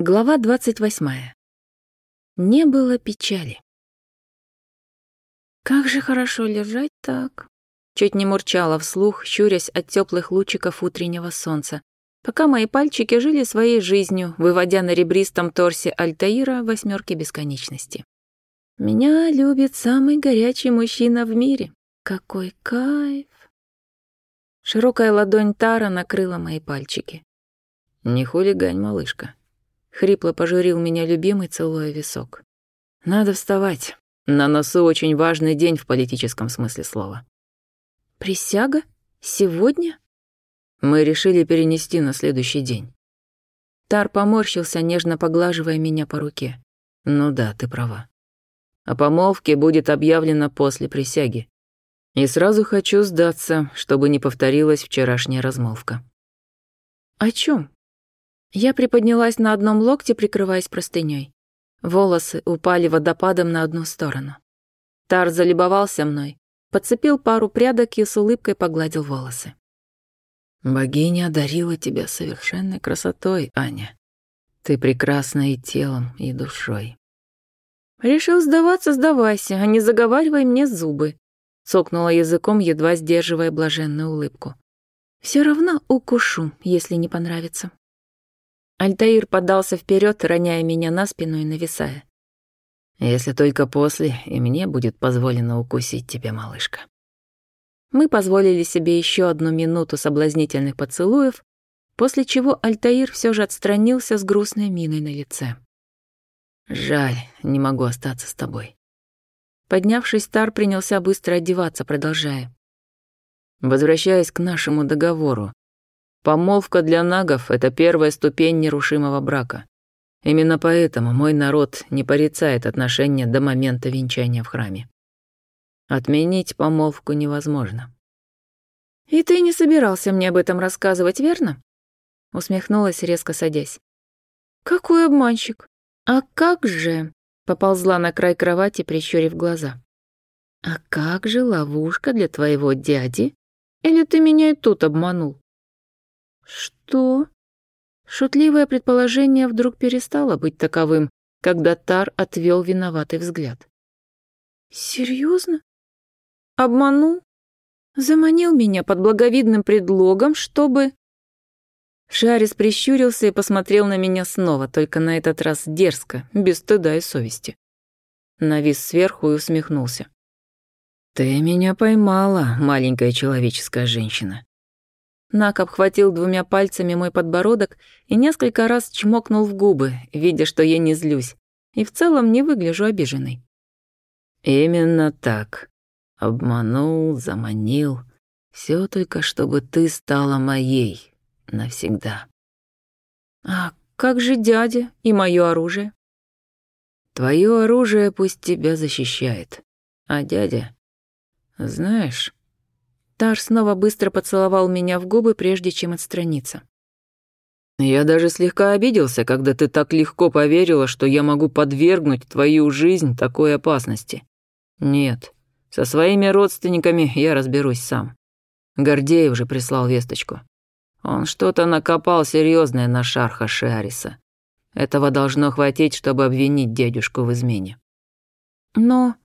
Глава 28. Не было печали. «Как же хорошо лежать так!» Чуть не мурчала вслух, щурясь от теплых лучиков утреннего солнца, пока мои пальчики жили своей жизнью, выводя на ребристом торсе Альтаира восьмерки бесконечности. «Меня любит самый горячий мужчина в мире. Какой кайф!» Широкая ладонь Тара накрыла мои пальчики. «Не хулигань, малышка», Хрипло пожурил меня любимый, целуя висок. «Надо вставать. На носу очень важный день в политическом смысле слова». «Присяга? Сегодня?» Мы решили перенести на следующий день. Тар поморщился, нежно поглаживая меня по руке. «Ну да, ты права. О помолвке будет объявлено после присяги. И сразу хочу сдаться, чтобы не повторилась вчерашняя размолвка». «О чем? Я приподнялась на одном локте, прикрываясь простыней. Волосы упали водопадом на одну сторону. Тар залибовался мной, подцепил пару прядок и с улыбкой погладил волосы. «Богиня одарила тебя совершенной красотой, Аня. Ты прекрасна и телом, и душой». «Решил сдаваться, сдавайся, а не заговаривай мне зубы», — сокнула языком, едва сдерживая блаженную улыбку. «Все равно укушу, если не понравится». Альтаир подался вперед, роняя меня на спину и нависая. «Если только после, и мне будет позволено укусить тебя, малышка». Мы позволили себе еще одну минуту соблазнительных поцелуев, после чего Альтаир все же отстранился с грустной миной на лице. «Жаль, не могу остаться с тобой». Поднявшись, Стар принялся быстро одеваться, продолжая. «Возвращаясь к нашему договору, Помолвка для нагов — это первая ступень нерушимого брака. Именно поэтому мой народ не порицает отношения до момента венчания в храме. Отменить помолвку невозможно. «И ты не собирался мне об этом рассказывать, верно?» Усмехнулась, резко садясь. «Какой обманщик! А как же...» Поползла на край кровати, прищурив глаза. «А как же ловушка для твоего дяди? Или ты меня и тут обманул?» «Что?» Шутливое предположение вдруг перестало быть таковым, когда Тар отвел виноватый взгляд. «Серьезно? Обманул? Заманил меня под благовидным предлогом, чтобы...» Шарис прищурился и посмотрел на меня снова, только на этот раз дерзко, без стыда и совести. Навис сверху и усмехнулся. «Ты меня поймала, маленькая человеческая женщина. Нак обхватил двумя пальцами мой подбородок и несколько раз чмокнул в губы, видя, что я не злюсь, и в целом не выгляжу обиженной. «Именно так. Обманул, заманил. Все только, чтобы ты стала моей. Навсегда». «А как же дядя и мое оружие?» «Твое оружие пусть тебя защищает. А дядя...» «Знаешь, Тар снова быстро поцеловал меня в губы, прежде чем отстраниться. «Я даже слегка обиделся, когда ты так легко поверила, что я могу подвергнуть твою жизнь такой опасности. Нет, со своими родственниками я разберусь сам. Гордеев же прислал весточку. Он что-то накопал серьезное на шарха Шиариса. Этого должно хватить, чтобы обвинить дедушку в измене. Но...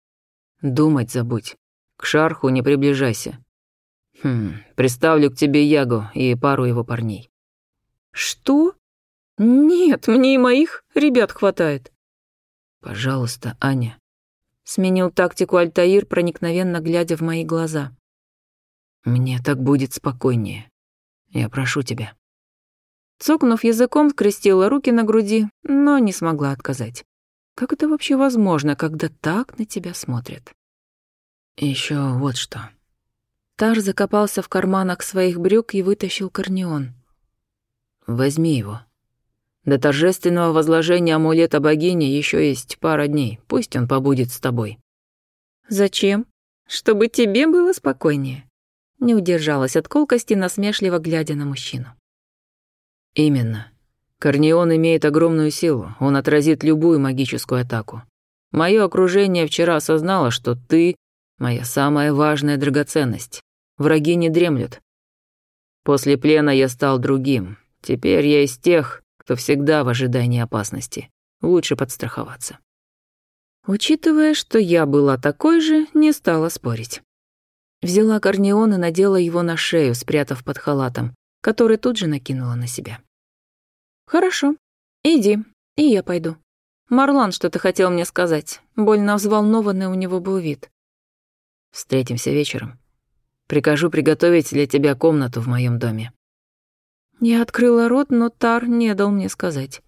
Думать забудь. К шарху не приближайся. Хм, приставлю к тебе Ягу и пару его парней». «Что? Нет, мне и моих ребят хватает». «Пожалуйста, Аня». Сменил тактику Альтаир, проникновенно глядя в мои глаза. «Мне так будет спокойнее. Я прошу тебя». Цокнув языком, скрестила руки на груди, но не смогла отказать. «Как это вообще возможно, когда так на тебя смотрят?» Еще вот что», Тар закопался в карманах своих брюк и вытащил корнеон. «Возьми его. До торжественного возложения амулета богини еще есть пара дней. Пусть он побудет с тобой». «Зачем? Чтобы тебе было спокойнее». Не удержалась от колкости, насмешливо глядя на мужчину. «Именно. Корнеон имеет огромную силу. Он отразит любую магическую атаку. Мое окружение вчера осознало, что ты Моя самая важная драгоценность. Враги не дремлют. После плена я стал другим. Теперь я из тех, кто всегда в ожидании опасности. Лучше подстраховаться. Учитывая, что я была такой же, не стала спорить. Взяла корнеон и надела его на шею, спрятав под халатом, который тут же накинула на себя. «Хорошо, иди, и я пойду. Марлан что-то хотел мне сказать. Больно взволнованный у него был вид. Встретимся вечером. Прикажу приготовить для тебя комнату в моем доме». Я открыла рот, но Тар не дал мне сказать.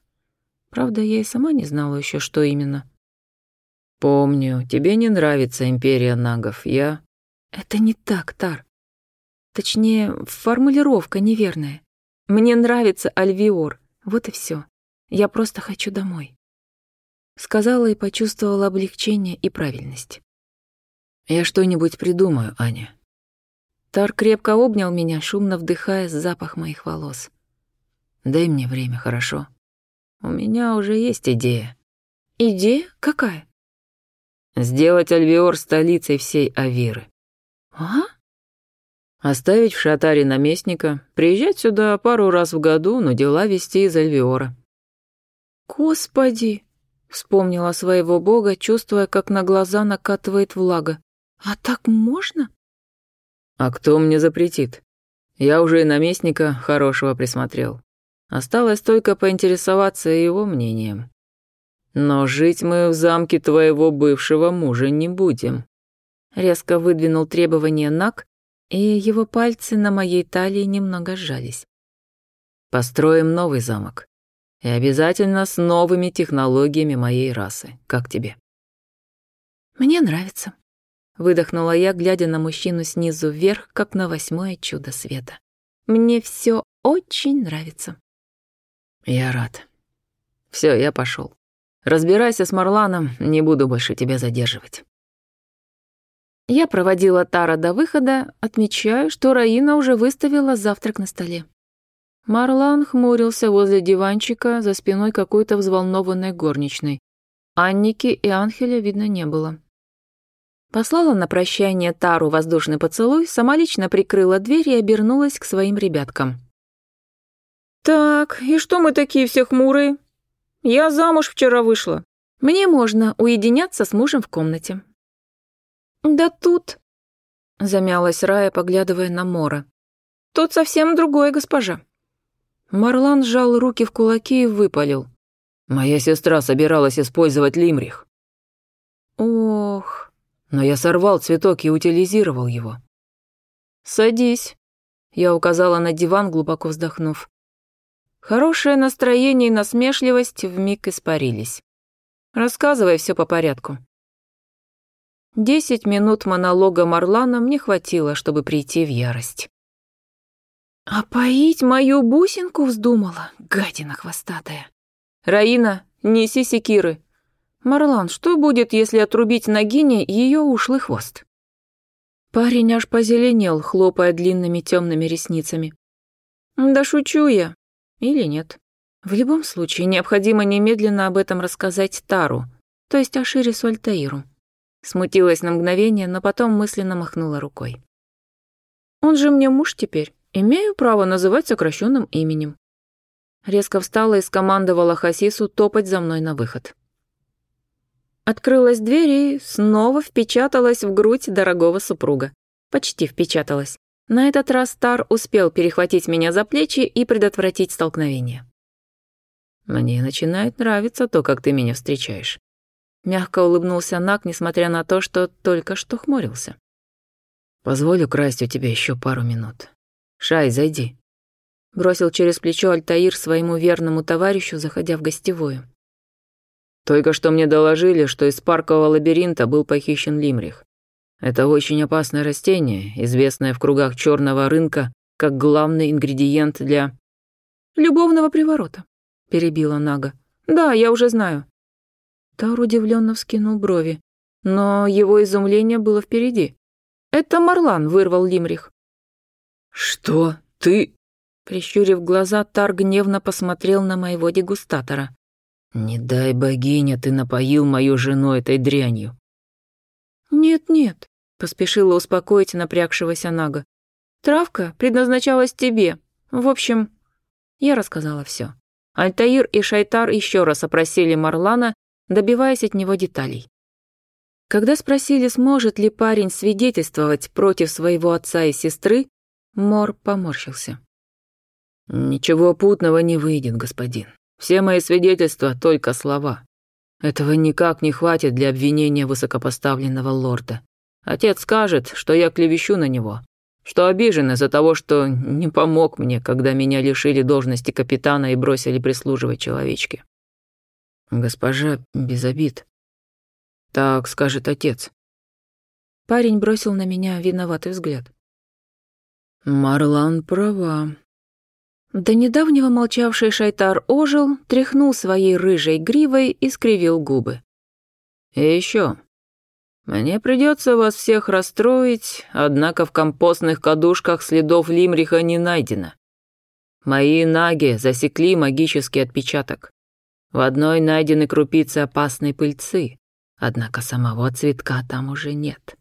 Правда, я и сама не знала еще, что именно. «Помню, тебе не нравится империя нагов, я...» «Это не так, Тар. Точнее, формулировка неверная. Мне нравится Альвиор, вот и все. Я просто хочу домой». Сказала и почувствовала облегчение и правильность. «Я что-нибудь придумаю, Аня». Тар крепко обнял меня, шумно вдыхая запах моих волос. «Дай мне время, хорошо? У меня уже есть идея». «Идея? Какая?» «Сделать Альвиор столицей всей Авиры». «А?» Оставить в шатаре наместника, приезжать сюда пару раз в году, но дела вести из Альвиора. «Господи!» — вспомнила своего бога, чувствуя, как на глаза накатывает влага. «А так можно?» «А кто мне запретит? Я уже и наместника хорошего присмотрел. Осталось только поинтересоваться его мнением. Но жить мы в замке твоего бывшего мужа не будем». Резко выдвинул требование Нак, и его пальцы на моей талии немного сжались. «Построим новый замок. И обязательно с новыми технологиями моей расы, как тебе?» «Мне нравится», Выдохнула я, глядя на мужчину снизу вверх, как на восьмое чудо света. «Мне все очень нравится». «Я рад. Все, я пошел. Разбирайся с Марланом, не буду больше тебя задерживать». Я проводила Тара до выхода, отмечая, что Раина уже выставила завтрак на столе. Марлан хмурился возле диванчика за спиной какой-то взволнованной горничной. Анники и Анхеля видно не было. Послала на прощание Тару воздушный поцелуй, сама лично прикрыла дверь и обернулась к своим ребяткам. «Так, и что мы такие все хмурые? Я замуж вчера вышла. Мне можно уединяться с мужем в комнате». «Да тут...» — замялась Рая, поглядывая на Мора. «Тут совсем другое, госпожа». Марлан сжал руки в кулаки и выпалил. «Моя сестра собиралась использовать лимрих». «Ох...» но я сорвал цветок и утилизировал его. «Садись», — я указала на диван, глубоко вздохнув. Хорошее настроение и насмешливость вмиг испарились. «Рассказывай все по порядку». Десять минут монолога Марлана мне хватило, чтобы прийти в ярость. «А поить мою бусинку вздумала, гадина хвостатая!» «Раина, неси секиры!» «Марлан, что будет, если отрубить Нагине ее ушлый хвост?» Парень аж позеленел, хлопая длинными темными ресницами. «Да шучу я. Или нет. В любом случае, необходимо немедленно об этом рассказать Тару, то есть Ашире Сольтаиру». Смутилась на мгновение, но потом мысленно махнула рукой. «Он же мне муж теперь. Имею право называть сокращенным именем». Резко встала и скомандовала Хасису топать за мной на выход. Открылась дверь и снова впечаталась в грудь дорогого супруга. Почти впечаталась. На этот раз Тар успел перехватить меня за плечи и предотвратить столкновение. «Мне начинает нравиться то, как ты меня встречаешь». Мягко улыбнулся Нак, несмотря на то, что только что хмурился. «Позволю красть у тебя еще пару минут. Шай, зайди». Бросил через плечо Альтаир своему верному товарищу, заходя в гостевую. Только что мне доложили, что из паркового лабиринта был похищен лимрих. Это очень опасное растение, известное в кругах черного рынка как главный ингредиент для... «Любовного приворота», — перебила Нага. «Да, я уже знаю». Тар удивленно вскинул брови, но его изумление было впереди. «Это Марлан вырвал лимрих». «Что? Ты...» Прищурив глаза, Тар гневно посмотрел на моего дегустатора. «Не дай, богиня, ты напоил мою жену этой дрянью». «Нет-нет», — поспешила успокоить напрягшегося Нага. «Травка предназначалась тебе. В общем...» Я рассказала все. Альтаир и Шайтар еще раз опросили Марлана, добиваясь от него деталей. Когда спросили, сможет ли парень свидетельствовать против своего отца и сестры, Мор поморщился. «Ничего путного не выйдет, господин. Все мои свидетельства — только слова. Этого никак не хватит для обвинения высокопоставленного лорда. Отец скажет, что я клевещу на него, что обижен из-за того, что не помог мне, когда меня лишили должности капитана и бросили прислуживать человечке. Госпожа без обид. Так скажет отец. Парень бросил на меня виноватый взгляд. Марлан права. До недавнего молчавший Шайтар ожил, тряхнул своей рыжей гривой и скривил губы. «И еще. Мне придется вас всех расстроить, однако в компостных кадушках следов Лимриха не найдено. Мои наги засекли магический отпечаток. В одной найдены крупицы опасной пыльцы, однако самого цветка там уже нет.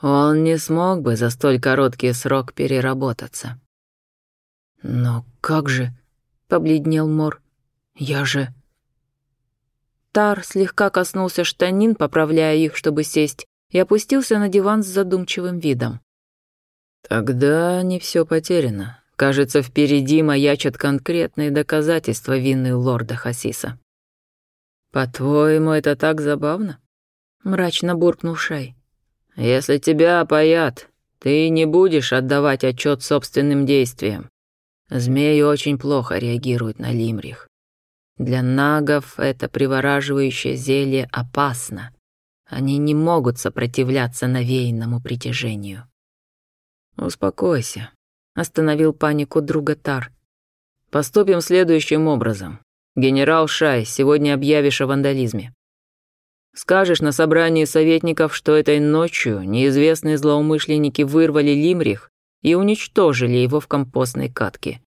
Он не смог бы за столь короткий срок переработаться. «Но как же?» — побледнел Мор. «Я же...» Тар слегка коснулся штанин, поправляя их, чтобы сесть, и опустился на диван с задумчивым видом. «Тогда не все потеряно. Кажется, впереди маячат конкретные доказательства вины лорда Хасиса». «По-твоему, это так забавно?» — мрачно буркнул Шай. «Если тебя опоят, ты не будешь отдавать отчет собственным действиям. Змеи очень плохо реагируют на лимрих. Для нагов это привораживающее зелье опасно. Они не могут сопротивляться навеянному притяжению. «Успокойся», — остановил панику друга Тар. «Поступим следующим образом. Генерал Шай, сегодня объявишь о вандализме. Скажешь на собрании советников, что этой ночью неизвестные злоумышленники вырвали Лимрих и уничтожили его в компостной катке.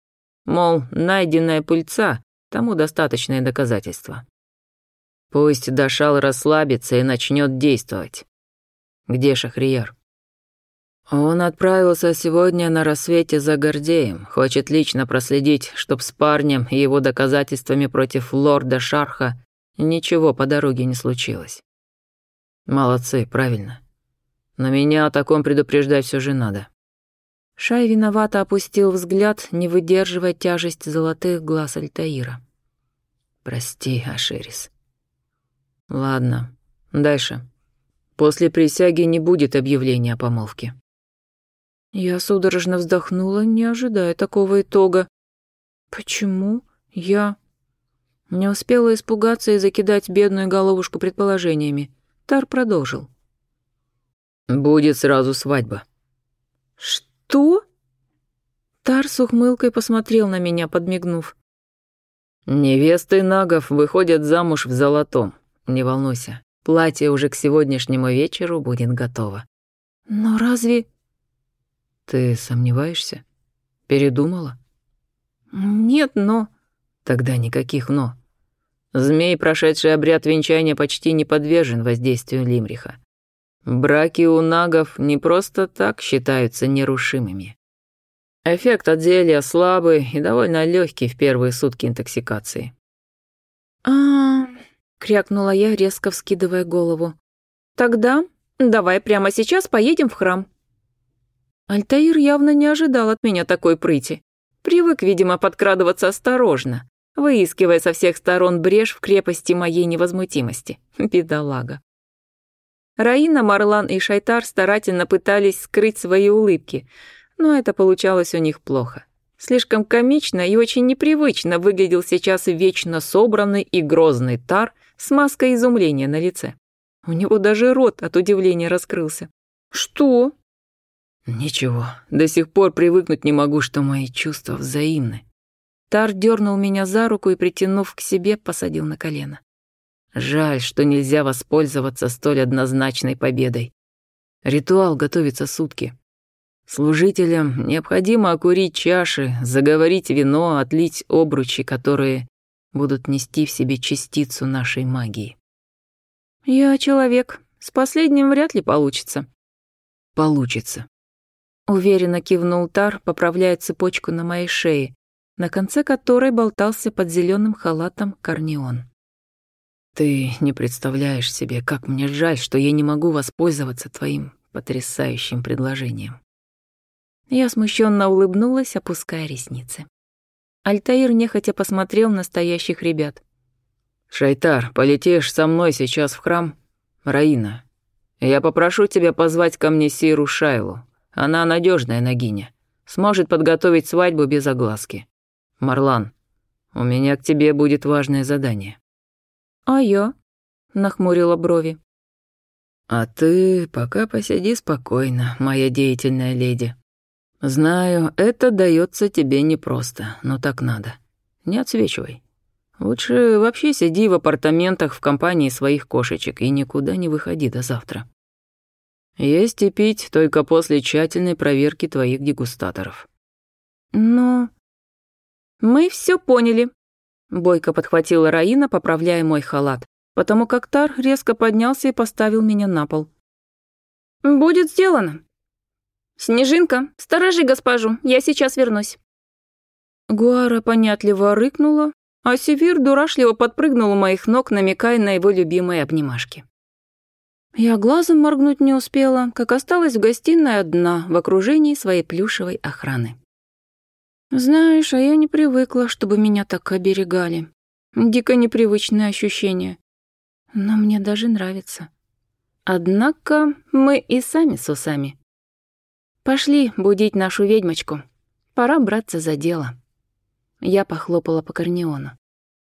Мол, найденная пыльца тому достаточное доказательство. Пусть Дашал расслабится и начнет действовать. Где шахриер? Он отправился сегодня на рассвете за Гордеем, хочет лично проследить, чтоб с парнем и его доказательствами против лорда Шарха ничего по дороге не случилось. Молодцы, правильно. Но меня о таком предупреждать все же надо. Шай виновато опустил взгляд, не выдерживая тяжесть золотых глаз Альтаира. «Прости, Ашерис». «Ладно, дальше. После присяги не будет объявления о помолвке». Я судорожно вздохнула, не ожидая такого итога. «Почему я...» Не успела испугаться и закидать бедную головушку предположениями. Тар продолжил. «Будет сразу свадьба». «Что?» «Что?» Тар с ухмылкой посмотрел на меня, подмигнув. «Невесты нагов выходят замуж в золотом. Не волнуйся, платье уже к сегодняшнему вечеру будет готово». «Но разве...» «Ты сомневаешься? Передумала?» «Нет, но...» «Тогда никаких «но». Змей, прошедший обряд венчания, почти не подвержен воздействию Лимриха. Браки у нагов не просто так считаются нерушимыми. Эффект от зелья слабый и довольно легкий в первые сутки интоксикации. А, крякнула я, резко вскидывая голову. Тогда давай прямо сейчас поедем в храм. Альтаир явно не ожидал от меня такой прыти. Привык, видимо, подкрадываться осторожно, выискивая со всех сторон брешь в крепости моей невозмутимости. Бедолага. Раина, Марлан и Шайтар старательно пытались скрыть свои улыбки, но это получалось у них плохо. Слишком комично и очень непривычно выглядел сейчас вечно собранный и грозный Тар с маской изумления на лице. У него даже рот от удивления раскрылся. «Что?» «Ничего, до сих пор привыкнуть не могу, что мои чувства взаимны». Тар дернул меня за руку и, притянув к себе, посадил на колено. Жаль, что нельзя воспользоваться столь однозначной победой. Ритуал готовится сутки. Служителям необходимо окурить чаши, заговорить вино, отлить обручи, которые будут нести в себе частицу нашей магии. «Я человек. С последним вряд ли получится». «Получится», — уверенно кивнул Тар, поправляя цепочку на моей шее, на конце которой болтался под зеленым халатом корнеон. Ты не представляешь себе, как мне жаль, что я не могу воспользоваться твоим потрясающим предложением. Я смущенно улыбнулась, опуская ресницы. Альтаир нехотя посмотрел на стоящих ребят. «Шайтар, полетишь со мной сейчас в храм? Раина, я попрошу тебя позвать ко мне Сиру Шайлу. Она надежная ногиня. Сможет подготовить свадьбу без огласки. Марлан, у меня к тебе будет важное задание». «А я?» — нахмурила брови. «А ты пока посиди спокойно, моя деятельная леди. Знаю, это дается тебе непросто, но так надо. Не отсвечивай. Лучше вообще сиди в апартаментах в компании своих кошечек и никуда не выходи до завтра. Есть и пить только после тщательной проверки твоих дегустаторов». «Но...» «Мы все поняли», Бойко подхватила Раина, поправляя мой халат, потому как Тар резко поднялся и поставил меня на пол. «Будет сделано. Снежинка, сторожи госпожу, я сейчас вернусь». Гуара понятливо рыкнула, а Севир дурашливо подпрыгнул у моих ног, намекая на его любимые обнимашки. Я глазом моргнуть не успела, как осталась в гостиной одна в окружении своей плюшевой охраны. «Знаешь, а я не привыкла, чтобы меня так оберегали. Дико непривычное ощущение. Но мне даже нравится. Однако мы и сами с усами. Пошли будить нашу ведьмочку. Пора браться за дело». Я похлопала по корнеону.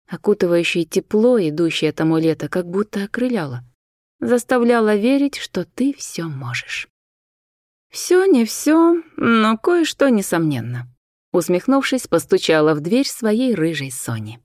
Окутывающее тепло, идущее тому лето, как будто окрыляло. Заставляло верить, что ты все можешь. Все не все, но кое-что несомненно усмехнувшись, постучала в дверь своей рыжей Сони.